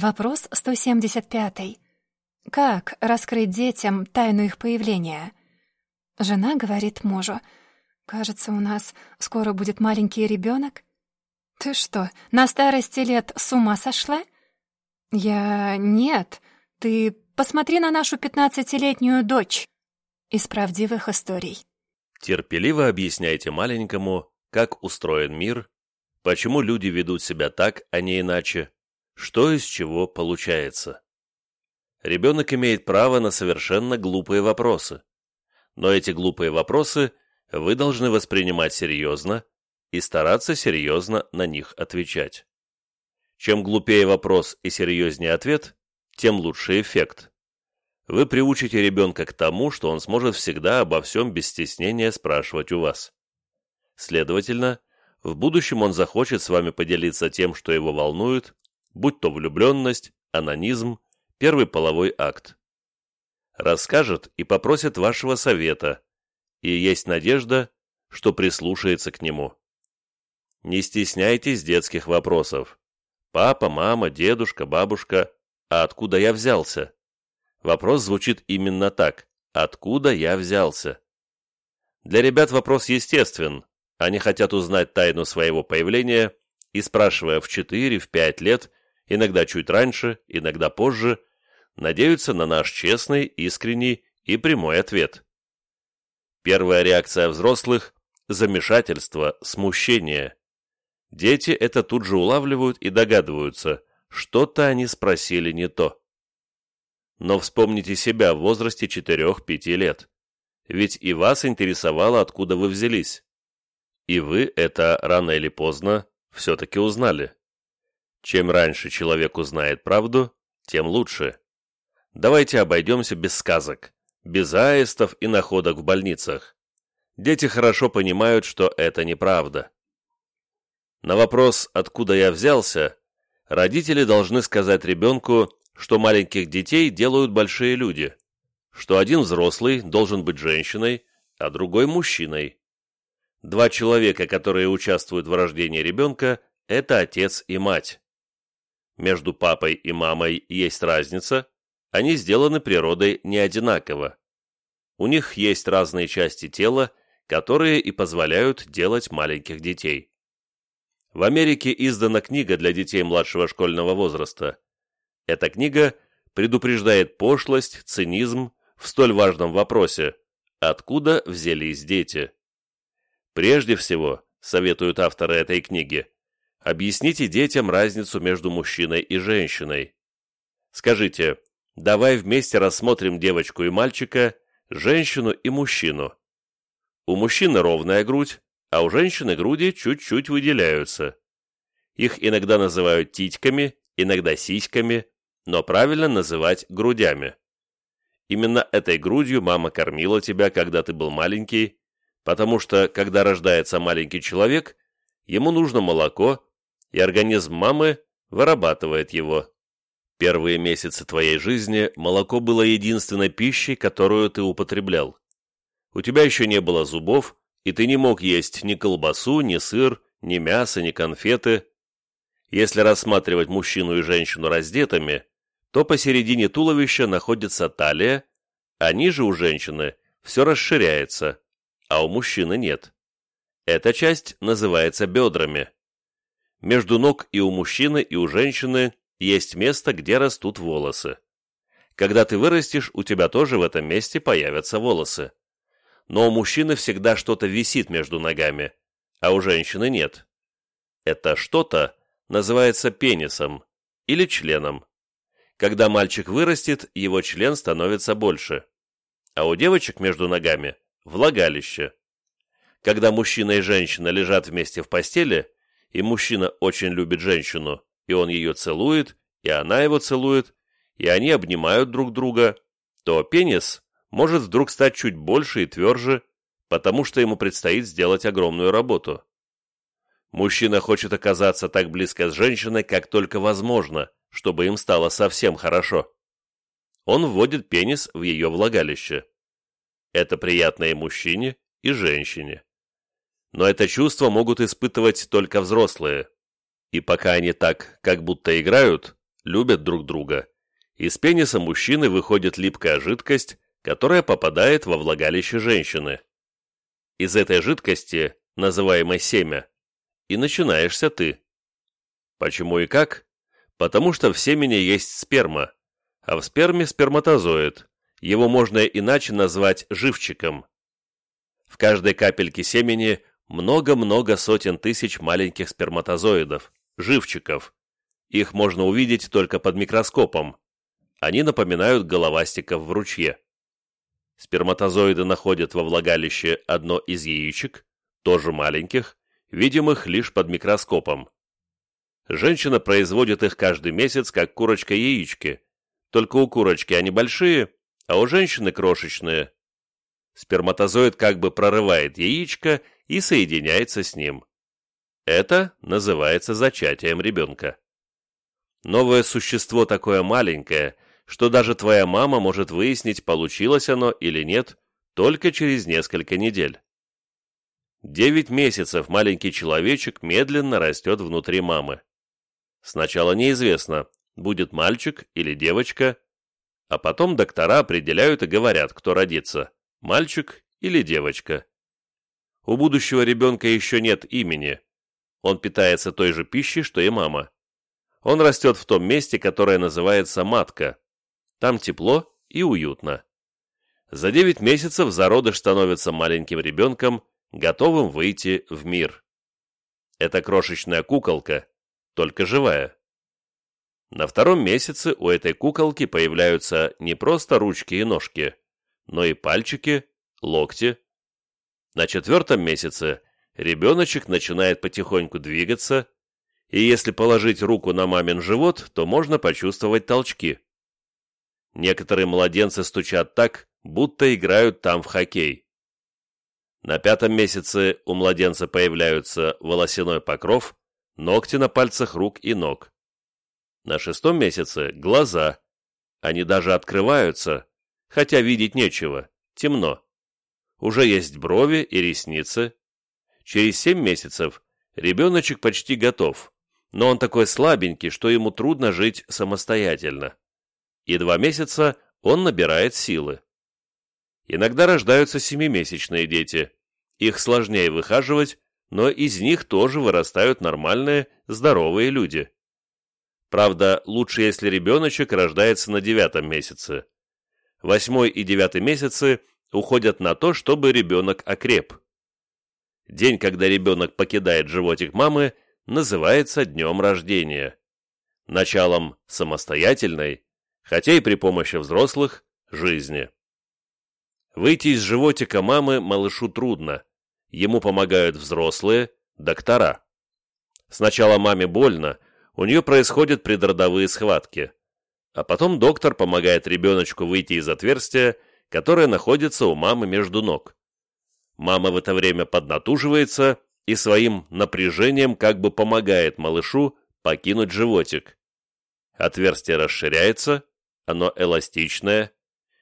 Вопрос 175. Как раскрыть детям тайну их появления? Жена говорит мужу. «Кажется, у нас скоро будет маленький ребенок. «Ты что, на старости лет с ума сошла?» «Я... нет. Ты посмотри на нашу пятнадцатилетнюю дочь». Из правдивых историй. Терпеливо объясняйте маленькому, как устроен мир, почему люди ведут себя так, а не иначе, что из чего получается. Ребенок имеет право на совершенно глупые вопросы. Но эти глупые вопросы вы должны воспринимать серьезно и стараться серьезно на них отвечать. Чем глупее вопрос и серьезнее ответ, тем лучше эффект. Вы приучите ребенка к тому, что он сможет всегда обо всем без стеснения спрашивать у вас. Следовательно, в будущем он захочет с вами поделиться тем, что его волнует, будь то влюбленность, анонизм, первый половой акт. Расскажет и попросит вашего совета, и есть надежда, что прислушается к нему. Не стесняйтесь детских вопросов. Папа, мама, дедушка, бабушка, а откуда я взялся? Вопрос звучит именно так. Откуда я взялся? Для ребят вопрос естествен. Они хотят узнать тайну своего появления и, спрашивая в 4, в 5 лет, иногда чуть раньше, иногда позже, надеются на наш честный, искренний и прямой ответ. Первая реакция взрослых – замешательство, смущение. Дети это тут же улавливают и догадываются, что-то они спросили не то. Но вспомните себя в возрасте 4-5 лет. Ведь и вас интересовало, откуда вы взялись. И вы это рано или поздно все-таки узнали. Чем раньше человек узнает правду, тем лучше. Давайте обойдемся без сказок, без аистов и находок в больницах. Дети хорошо понимают, что это неправда. На вопрос «откуда я взялся?» родители должны сказать ребенку, что маленьких детей делают большие люди, что один взрослый должен быть женщиной, а другой мужчиной. Два человека, которые участвуют в рождении ребенка, это отец и мать. Между папой и мамой есть разница, они сделаны природой не одинаково. У них есть разные части тела, которые и позволяют делать маленьких детей. В Америке издана книга для детей младшего школьного возраста. Эта книга предупреждает пошлость, цинизм в столь важном вопросе «Откуда взялись дети?». Прежде всего, советуют авторы этой книги, объясните детям разницу между мужчиной и женщиной. Скажите, давай вместе рассмотрим девочку и мальчика, женщину и мужчину. У мужчины ровная грудь, а у женщины груди чуть-чуть выделяются. Их иногда называют титьками, иногда сиськами, но правильно называть грудями. Именно этой грудью мама кормила тебя, когда ты был маленький, потому что, когда рождается маленький человек, ему нужно молоко, и организм мамы вырабатывает его. Первые месяцы твоей жизни молоко было единственной пищей, которую ты употреблял. У тебя еще не было зубов, и ты не мог есть ни колбасу, ни сыр, ни мясо, ни конфеты. Если рассматривать мужчину и женщину раздетыми, то посередине туловища находится талия, а ниже у женщины все расширяется, а у мужчины нет. Эта часть называется бедрами. Между ног и у мужчины, и у женщины есть место, где растут волосы. Когда ты вырастешь, у тебя тоже в этом месте появятся волосы но у мужчины всегда что-то висит между ногами, а у женщины нет. Это что-то называется пенисом или членом. Когда мальчик вырастет, его член становится больше, а у девочек между ногами – влагалище. Когда мужчина и женщина лежат вместе в постели, и мужчина очень любит женщину, и он ее целует, и она его целует, и они обнимают друг друга, то пенис может вдруг стать чуть больше и тверже, потому что ему предстоит сделать огромную работу. Мужчина хочет оказаться так близко с женщиной, как только возможно, чтобы им стало совсем хорошо. Он вводит пенис в ее влагалище. Это приятно и мужчине, и женщине. Но это чувство могут испытывать только взрослые. И пока они так, как будто играют, любят друг друга. Из пениса мужчины выходит липкая жидкость, которая попадает во влагалище женщины. Из этой жидкости, называемой семя, и начинаешься ты. Почему и как? Потому что в семени есть сперма, а в сперме сперматозоид. Его можно иначе назвать живчиком. В каждой капельке семени много-много сотен тысяч маленьких сперматозоидов, живчиков. Их можно увидеть только под микроскопом. Они напоминают головастиков в ручье. Сперматозоиды находят во влагалище одно из яичек, тоже маленьких, видимых лишь под микроскопом. Женщина производит их каждый месяц, как курочка яички. Только у курочки они большие, а у женщины крошечные. Сперматозоид как бы прорывает яичко и соединяется с ним. Это называется зачатием ребенка. Новое существо такое маленькое, что даже твоя мама может выяснить, получилось оно или нет, только через несколько недель. Девять месяцев маленький человечек медленно растет внутри мамы. Сначала неизвестно, будет мальчик или девочка, а потом доктора определяют и говорят, кто родится, мальчик или девочка. У будущего ребенка еще нет имени. Он питается той же пищей, что и мама. Он растет в том месте, которое называется матка. Там тепло и уютно. За 9 месяцев зародыш становится маленьким ребенком, готовым выйти в мир. Это крошечная куколка, только живая. На втором месяце у этой куколки появляются не просто ручки и ножки, но и пальчики, локти, на четвертом месяце ребеночек начинает потихоньку двигаться, и если положить руку на мамин живот, то можно почувствовать толчки. Некоторые младенцы стучат так, будто играют там в хоккей. На пятом месяце у младенца появляются волосяной покров, ногти на пальцах рук и ног. На шестом месяце – глаза. Они даже открываются, хотя видеть нечего, темно уже есть брови и ресницы. Через семь месяцев ребеночек почти готов, но он такой слабенький, что ему трудно жить самостоятельно. И два месяца он набирает силы. Иногда рождаются семимесячные дети. Их сложнее выхаживать, но из них тоже вырастают нормальные, здоровые люди. Правда, лучше, если ребеночек рождается на девятом месяце. Восьмой и девятый месяцы уходят на то, чтобы ребенок окреп. День, когда ребенок покидает животик мамы, называется днем рождения. Началом самостоятельной, хотя и при помощи взрослых, жизни. Выйти из животика мамы малышу трудно. Ему помогают взрослые, доктора. Сначала маме больно, у нее происходят предродовые схватки. А потом доктор помогает ребеночку выйти из отверстия которая находится у мамы между ног. Мама в это время поднатуживается и своим напряжением как бы помогает малышу покинуть животик. Отверстие расширяется, оно эластичное,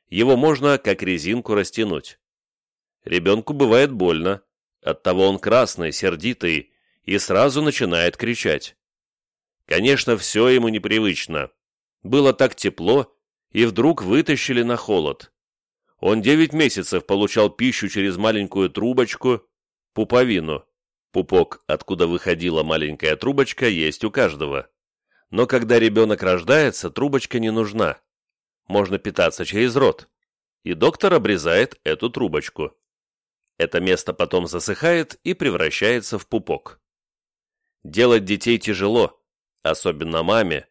его можно как резинку растянуть. Ребенку бывает больно, оттого он красный, сердитый и сразу начинает кричать. Конечно, все ему непривычно. Было так тепло, и вдруг вытащили на холод. Он девять месяцев получал пищу через маленькую трубочку, пуповину. Пупок, откуда выходила маленькая трубочка, есть у каждого. Но когда ребенок рождается, трубочка не нужна. Можно питаться через рот. И доктор обрезает эту трубочку. Это место потом засыхает и превращается в пупок. Делать детей тяжело, особенно маме.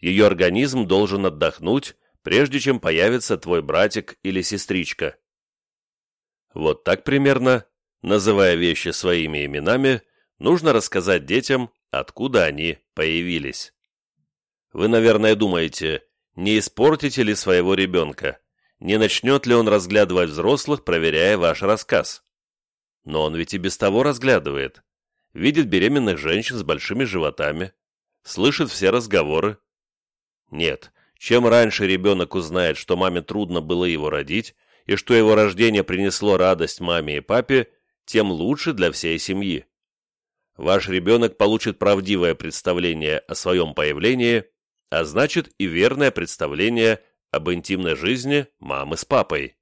Ее организм должен отдохнуть, прежде чем появится твой братик или сестричка. Вот так примерно, называя вещи своими именами, нужно рассказать детям, откуда они появились. Вы, наверное, думаете, не испортите ли своего ребенка, не начнет ли он разглядывать взрослых, проверяя ваш рассказ. Но он ведь и без того разглядывает, видит беременных женщин с большими животами, слышит все разговоры. Нет, чем раньше ребенок узнает, что маме трудно было его родить, и что его рождение принесло радость маме и папе, тем лучше для всей семьи. Ваш ребенок получит правдивое представление о своем появлении а значит и верное представление об интимной жизни мамы с папой.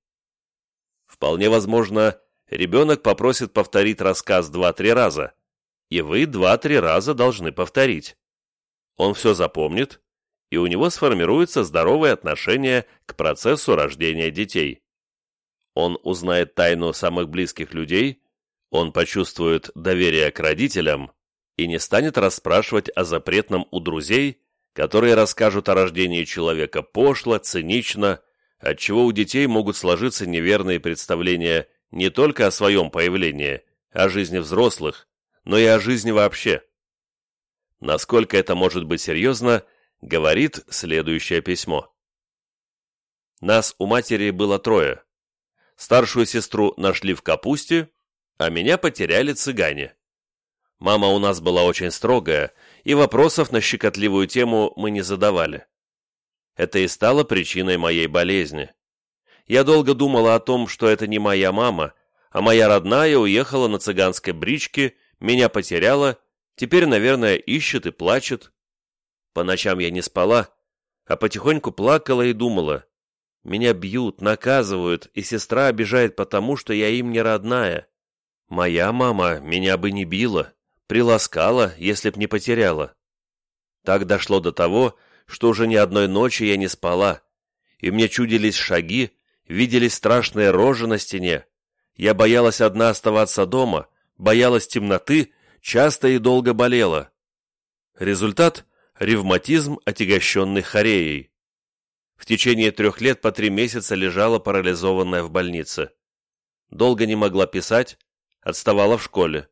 Вполне возможно, ребенок попросит повторить рассказ два-три раза, и вы два-три раза должны повторить. Он все запомнит, и у него сформируется здоровое отношение к процессу рождения детей. Он узнает тайну самых близких людей, он почувствует доверие к родителям и не станет расспрашивать о запретном у друзей, которые расскажут о рождении человека пошло, цинично, отчего у детей могут сложиться неверные представления не только о своем появлении, о жизни взрослых, но и о жизни вообще. Насколько это может быть серьезно, говорит следующее письмо. Нас у матери было трое. Старшую сестру нашли в капусте, а меня потеряли цыгане. Мама у нас была очень строгая, и вопросов на щекотливую тему мы не задавали. Это и стало причиной моей болезни. Я долго думала о том, что это не моя мама, а моя родная уехала на цыганской бричке, меня потеряла, теперь, наверное, ищет и плачет. По ночам я не спала, а потихоньку плакала и думала. Меня бьют, наказывают, и сестра обижает потому, что я им не родная. Моя мама меня бы не била, приласкала, если б не потеряла. Так дошло до того, что уже ни одной ночи я не спала, и мне чудились шаги, виделись страшные рожи на стене. Я боялась одна оставаться дома, боялась темноты, часто и долго болела. Результат – ревматизм, отягощенный хореей. В течение трех лет по три месяца лежала парализованная в больнице. Долго не могла писать, отставала в школе.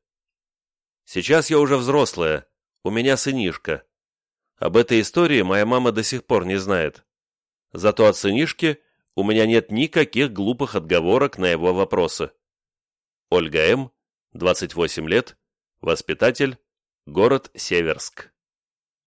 Сейчас я уже взрослая, у меня сынишка. Об этой истории моя мама до сих пор не знает. Зато от сынишки у меня нет никаких глупых отговорок на его вопросы. Ольга М., 28 лет, воспитатель, город Северск.